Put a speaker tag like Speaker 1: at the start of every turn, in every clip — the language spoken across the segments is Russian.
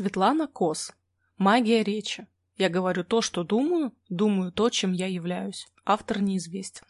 Speaker 1: Светлана Кос. Магия речи. Я говорю то, что думаю, думаю то, чем я являюсь. Автор неизвестен.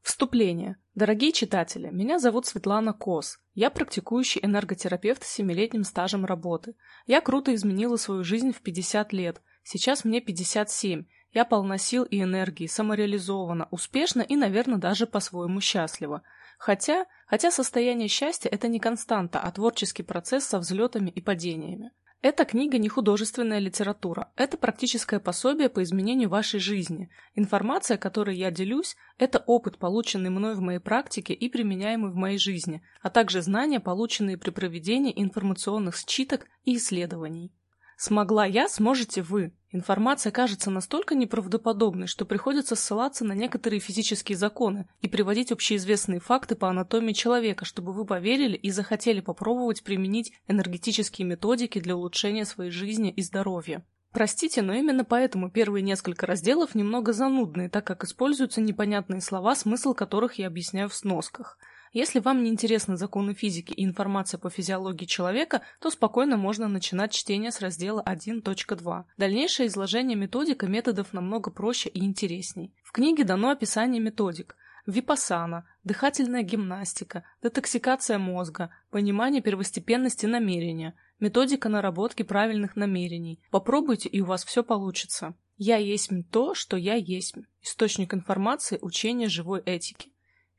Speaker 1: Вступление. Дорогие читатели, меня зовут Светлана Кос. Я практикующий энерготерапевт с 7-летним стажем работы. Я круто изменила свою жизнь в 50 лет. Сейчас мне 57. Я полна сил и энергии, самореализована, успешна и, наверное, даже по-своему счастлива. Хотя, хотя состояние счастья – это не константа, а творческий процесс со взлетами и падениями. Эта книга не художественная литература, это практическое пособие по изменению вашей жизни. Информация, которой я делюсь, это опыт, полученный мной в моей практике и применяемый в моей жизни, а также знания, полученные при проведении информационных считок и исследований. Смогла я, сможете вы. Информация кажется настолько неправдоподобной, что приходится ссылаться на некоторые физические законы и приводить общеизвестные факты по анатомии человека, чтобы вы поверили и захотели попробовать применить энергетические методики для улучшения своей жизни и здоровья. Простите, но именно поэтому первые несколько разделов немного занудные, так как используются непонятные слова, смысл которых я объясняю в сносках – если вам не интересны законы физики и информация по физиологии человека, то спокойно можно начинать чтение с раздела 1.2. Дальнейшее изложение методик методов намного проще и интересней. В книге дано описание методик – випассана, дыхательная гимнастика, детоксикация мозга, понимание первостепенности намерения, методика наработки правильных намерений. Попробуйте, и у вас все получится. Я есть то, что я есть. Источник информации учения живой этики.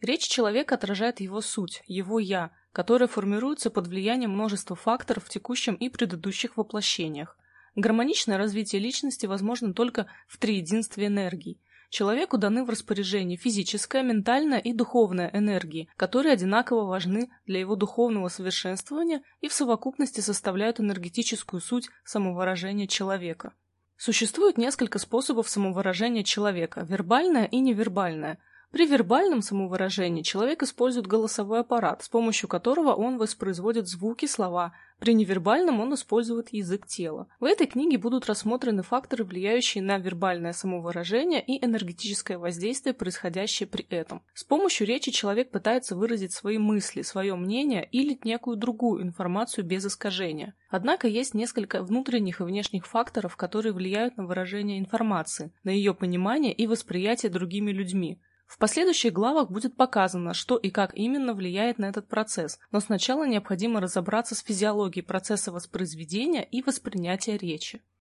Speaker 1: Речь человека отражает его суть, его «я», которое формируется под влиянием множества факторов в текущем и предыдущих воплощениях. Гармоничное развитие личности возможно только в триединстве энергий. Человеку даны в распоряжение физическая, ментальная и духовная энергии, которые одинаково важны для его духовного совершенствования и в совокупности составляют энергетическую суть самовыражения человека. Существует несколько способов самовыражения человека – вербальное и невербальное – при вербальном самовыражении человек использует голосовой аппарат, с помощью которого он воспроизводит звуки, слова. При невербальном он использует язык тела. В этой книге будут рассмотрены факторы, влияющие на вербальное самовыражение и энергетическое воздействие, происходящее при этом. С помощью речи человек пытается выразить свои мысли, свое мнение или некую другую информацию без искажения. Однако есть несколько внутренних и внешних факторов, которые влияют на выражение информации, на ее понимание и восприятие другими людьми. В последующих главах будет показано, что и как именно влияет на этот процесс, но сначала необходимо разобраться с физиологией процесса воспроизведения и воспринятия речи.